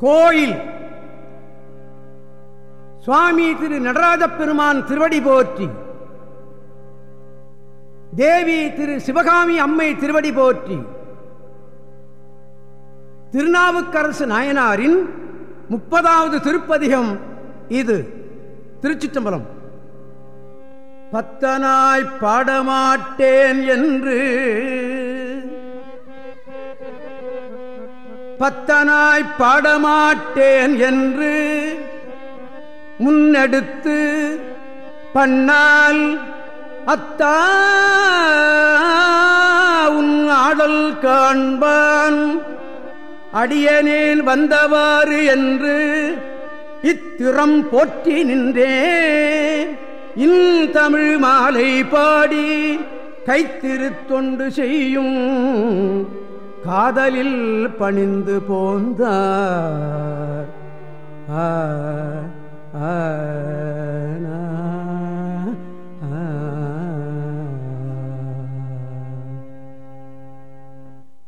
கோயில். சுவாமி திரு நடராஜ பெருமான் திருவடி போற்றி. தேவி திரு சிவகாமி அம்மை திருவடி போற்றி. திருநாவுக்கரசு நாயனாரின் முப்பதாவது திருப்பதிகம் இது. திருச்சிற்றம்பலம். பத்தனாய் பாடமாட்டேன் என்று பத்தனாய்ப் பாடமாட்டேன் என்று முன்னெடுத்து பண்ணால் அத்தா உன் ஆடல் காண்பான். அடியனேன் வந்தவாறு என்று இத்திறம் போற்றி நின்றே இன் தமிழ் மாலை பாடி கைத்திருத்தொண்டு செய்யும் காதலில் பணிந்து போந்தார்.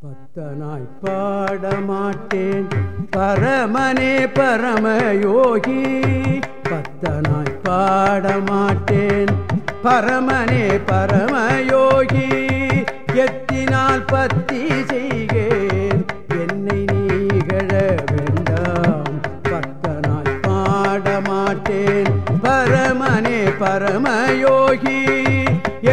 பத்தனாய் பாடமாட்டேன். பரமனே பரமயோகி. பத்தனாய் பாடமாட்டேன். பரமனே பரமயோகி. எத்தினால் பத்தி செய்கேன் என்னை நீகழ வேண்டாம். பத்தனாய் பாடமாட்டேன் பரமனே பரமயோகி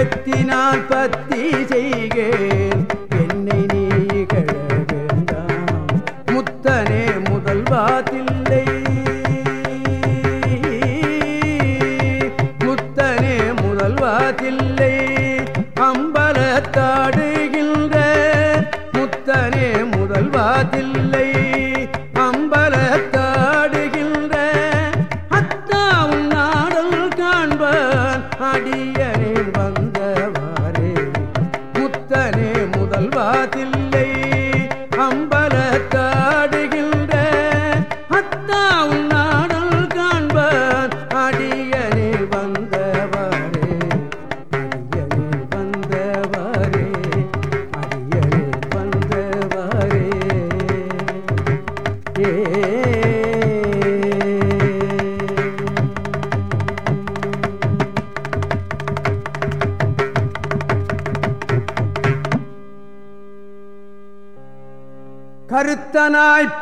எத்தினால் பத்தி செய்கேன் என்னை நீகழ வேண்டாம். முத்தனே முதல்வாதில்லை முத்தனே முதல்வாதில்லை அம்பலத்தாடுகின்ற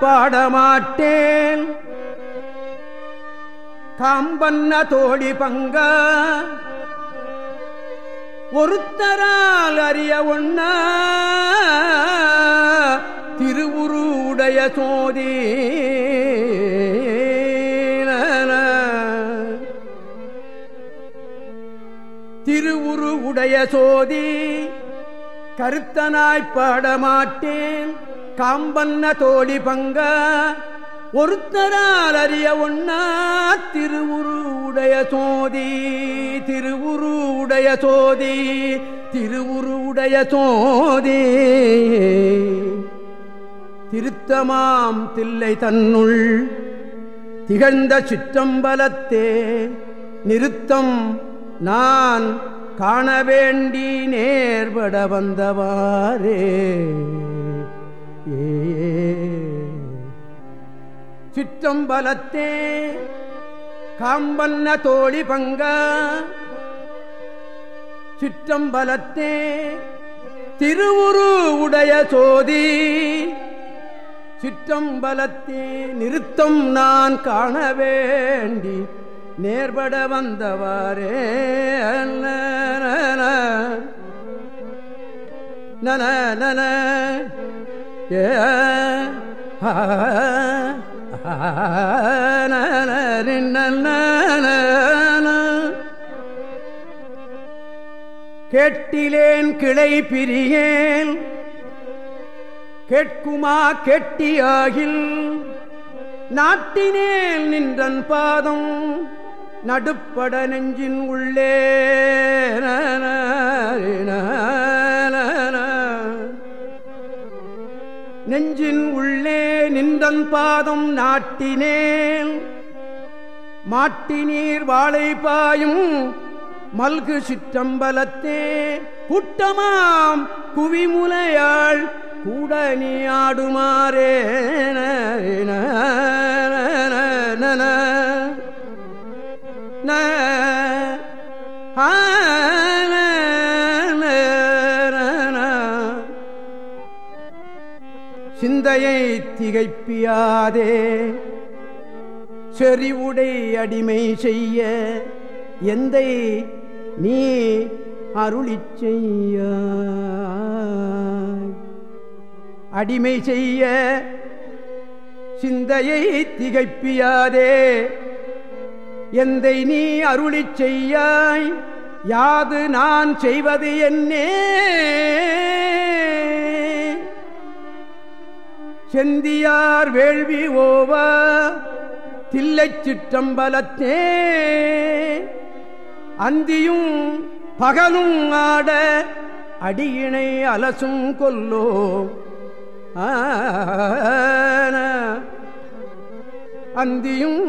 பாடமாட்டேன். காம்பன்ன தோழி பங்க ஒருத்தரால் அறிய ஒண்ண திருவுருடைய சோதி. திருவுரு உடைய சோதி கருத்தனாய்ப்பாடமாட்டேன் காம்பன்ன தோழி பங்க ஒருத்தரால் அறிய ஒன்னா திருவுரு உடைய சோதி திருவுரு உடைய சோதி திருவுரு உடைய சோதி. திருத்தமாம் தில்லை தன்னுள் திகழ்ந்த சிற்றம்பலத்தே நிறுத்தம் நான் காண வேண்டி நேர்பட வந்தவாரே சிற்றம்பலத்தே காம்பன்ன தோழி பங்கா. சிற்றம்பலத்தே திருவுரு உடைய சோதி. சிற்றம்பலத்தே நிறுத்தம் நான் காண வேண்டி நேர்பட வந்தவாறே. நன நன ஏ ஆ, கிளை பிரியேன் கேட்குமா கெட்டியாகில் நாட்டினேல் நின்றன் பாதம் நடுப்பட நெஞ்சின் உள்ளே. நெஞ்சின் உள்ளே நின்றன் பாதம் நாட்டினேல் மாட்டினீர் வாழை பாயும் மல்கு சிற்றம்பலத்தே குட்டமாம் குவிமுலையாள் கூட நீ ஆடுமாறே சிந்தையை திகைப்பியாதே. செறிவுடை அடிமை செய்ய எந்தை நீ அருளி செய்ய அடிமை செய்ய சிந்தையை திகைப்பியாதே. எந்தை நீ அருளி செய்யாய் யாது நான் செய்வது என்னே. செந்தியார் வேள்வி ஓவா தில்லை சிற்றம்பலத்தே. அந்தியும் பகலும் ஆட அடியினை அலசும் கொல்லோ. அந்தியும்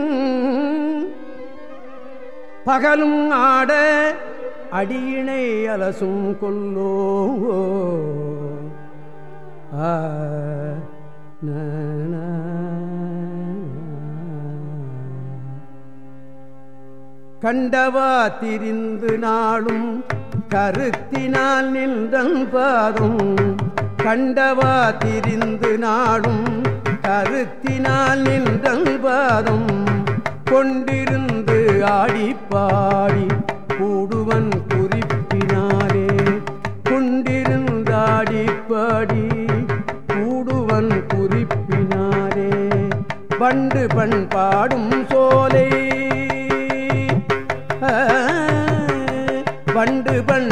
பகலும் ஆட அடியினை அலசும் கொல்லோ. ஆ கண்டவா திரிந்து நாளும் கருத்தினால் நின்றன் பாதும். கண்டவா திரிந்து நாளும் கருத்தினால் நின்றன் பாதும். கொண்டிருந்து ஆடிப்பாடி கூடுவன் குறிப்பினாரே வண்டு பண்பாடும் சோலை. வண்டு பண்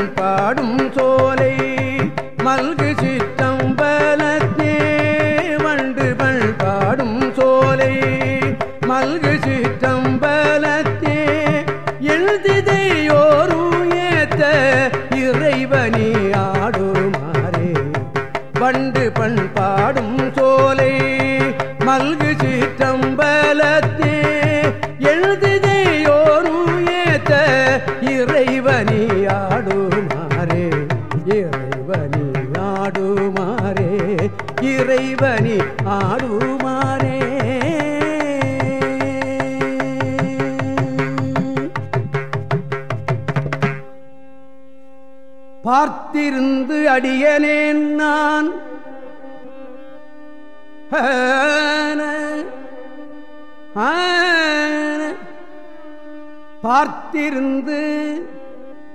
பார்த்திருந்து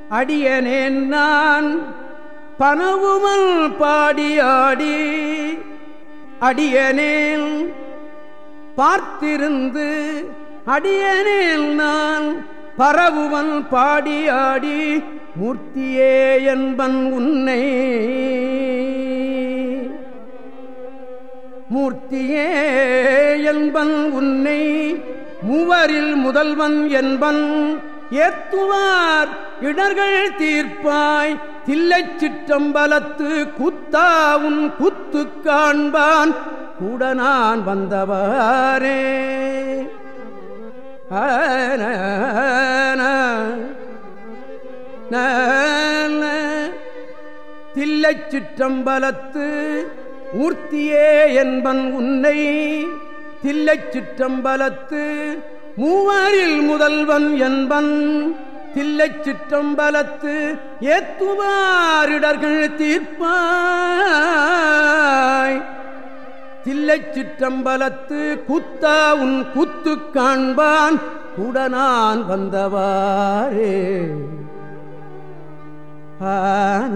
அடியனேன் நான் பனவுமல் பாடியாடி அடியனேன் பார்த்திருந்து அடியனேல் நான் பரவுவன் பாடியாடி மூர்த்தியே என்பன் உன்னை மூர்த்தியே என்பன் உன்னை மூவரில் முதல்வன் என்பன். ஏத்துவார் இடர்கள் தீர்ப்பாய் தில்லைச் சிற்றம்பலத்து குத்தா உன் குத்து காண்பான். கூட நான் வந்தவாரே. தில்லைச் சிற்றம்பலத்து ஊர்த்தியே என்பன் உன்னை தில்லைச் சிற்றம்பலத்து மூவரில் முதல்வன் என்பன். தில்லைச் சிற்றம்பலத்து ஏத்துவாரிடர்கள் தீர்ப்பாய். தில்லைச் சிற்றம்பலத்து குத்தா உன் குத்து காண்பான். குடனான் வந்தவாரே ஆன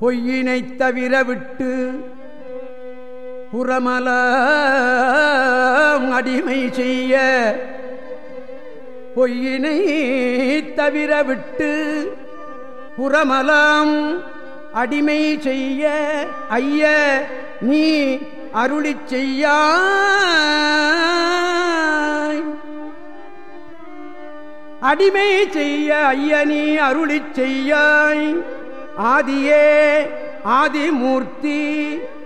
பொய்யினை தவிர விட்டு புறமல அடிமை செய்ய பொய்யினை தவிர விட்டு புறமலாம் அடிமை செய்ய ஐய நீ அருளி செய்யாய். அடிமை செய்ய ஐயனி அருளி செய்யாய். ஆதியே ஆதிமூர்த்தி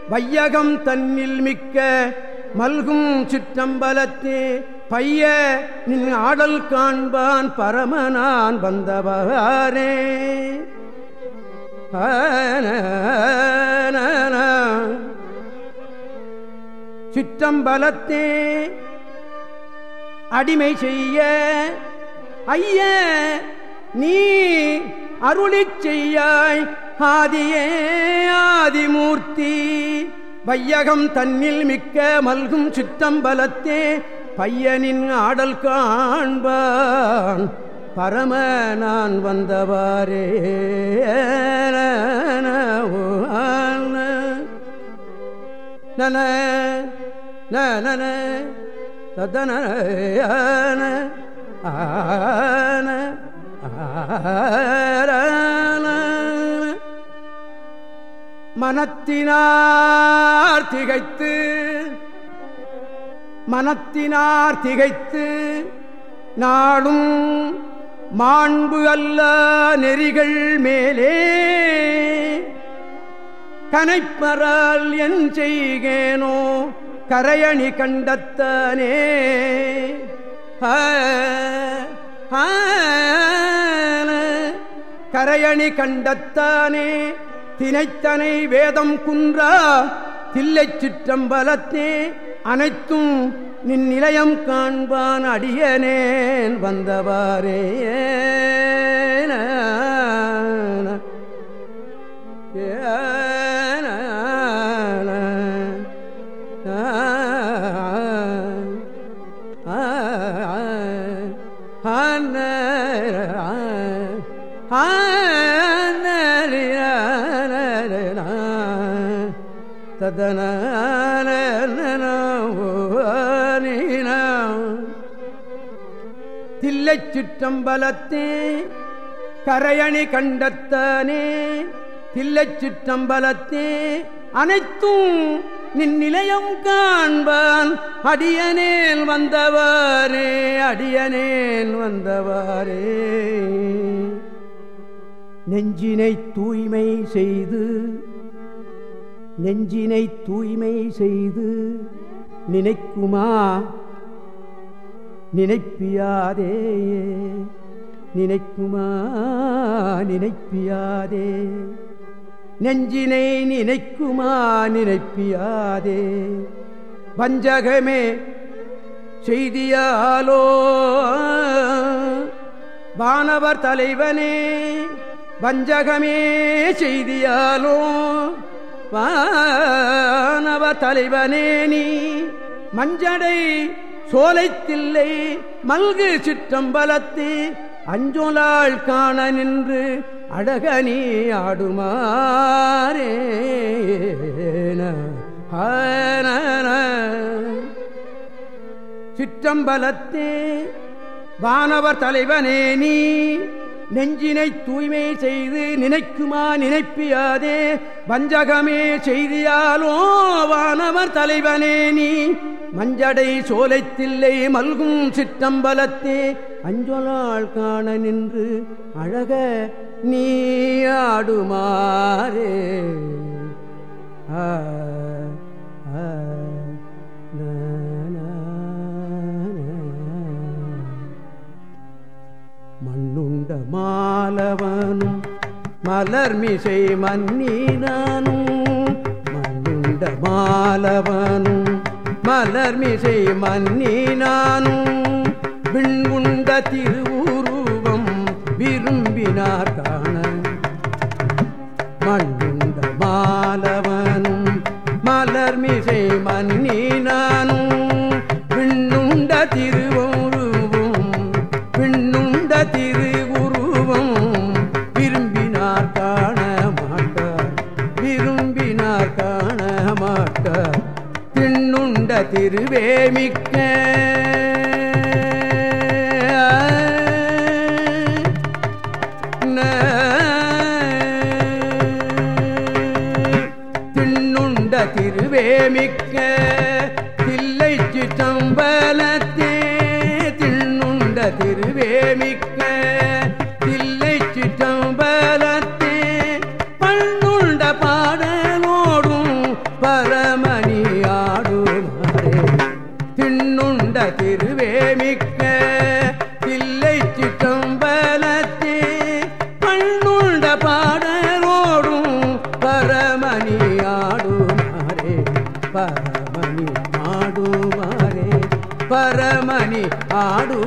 வையகம் தன்னில் மிக்க மல்கும் சிற்றம்பலத்தே பைய நின் ஆடல் காண்பான் பரமனான் வந்தவரே. ஆன சிற்றம்பலத்தே அடிமை செய்ய ஐய நீ அருளி செய்யாய் ஆதியே ஆதிமூர்த்தி. வையகம் தன்னில் மிக்க மல்கும் சித்தம்பலத்தே பையனின் ஆடல் காண்பான். பரம நான் வந்தவாரே நன நன ததன ஆன மனத்தினார் திகைத்து மனத்தினார் திகைத்து நாளும் மாண்பு அல்ல நெறிகள் மேலே. கனைப்பறால் என் செய்கேனோ கரையணி கண்டத்தனே. கரையணி கண்டத்தானே. தினைத்தனை வேதம் குன்றா தில்லை சிற்றம்பலத்தே. அனைத்தும் நின் நிலையம் காண்பான் அடியனேன் வந்தவாரே தில்லை சிற்றம்பலத்தே கரையணி கண்டத்தானே தில்லை சிற்றம்பலத்தே அனைத்தும் நின் நிலையம் காண்பான் அடியனேன் வந்தவாரே அடியனேன் வந்தவாரே நெஞ்சினை தூய்மை செய்து நெஞ்சினை தூய்மை செய்து நினைக்குமா? நினைப்பியாதே நினைக்குமா? நினைப்பியாதே. நெஞ்சினை நினைக்குமா? நினைப்பியாதே. வஞ்சகமே செய்தியாலோ? வானவர் தலைவனே வஞ்சகமே செய்தியாலோ? வானவ தலைவனே நீ மஞ்சடை சோலைத்தில்லை மல்கு சிற்றம்பலத்து அஞ்சொலாள் காண நின்று அழகனி ஆடுமாறே. சிற்றம்பலத்தே வானவர் தலைவனே நீ நெஞ்சினை தூய்மை செய்து நினைக்குமா நினைப்பியாதே? வஞ்சகமே செய்தியாலோ வானவர் தலைவனே நீ. மஞ்சடை சோலைத்தில்லை மல்கும் சிற்றம்பலத்தே. அஞ்சொலால் காண நின்று அழக நீ ஆடுமாறே. ஆ. மாலவனும் மலர்மிசை மன்னினானும். மண்ணுண்ட மாலவனும் மலர்மிசை மன்னினானும். விண்குண்ட திருவுருவம் விரும்பினார் காண மண்ணுண்ட மாலவனும் மலர்மிசை மன்னின திருவேமிக்க திருவேமிக்க சிற்றம்பலத்தே பண்ணுண்ட பாடலோடும் பரமணி ஆடுமாறே பரமணி ஆடுமாறே பரமணி ஆடுமாறே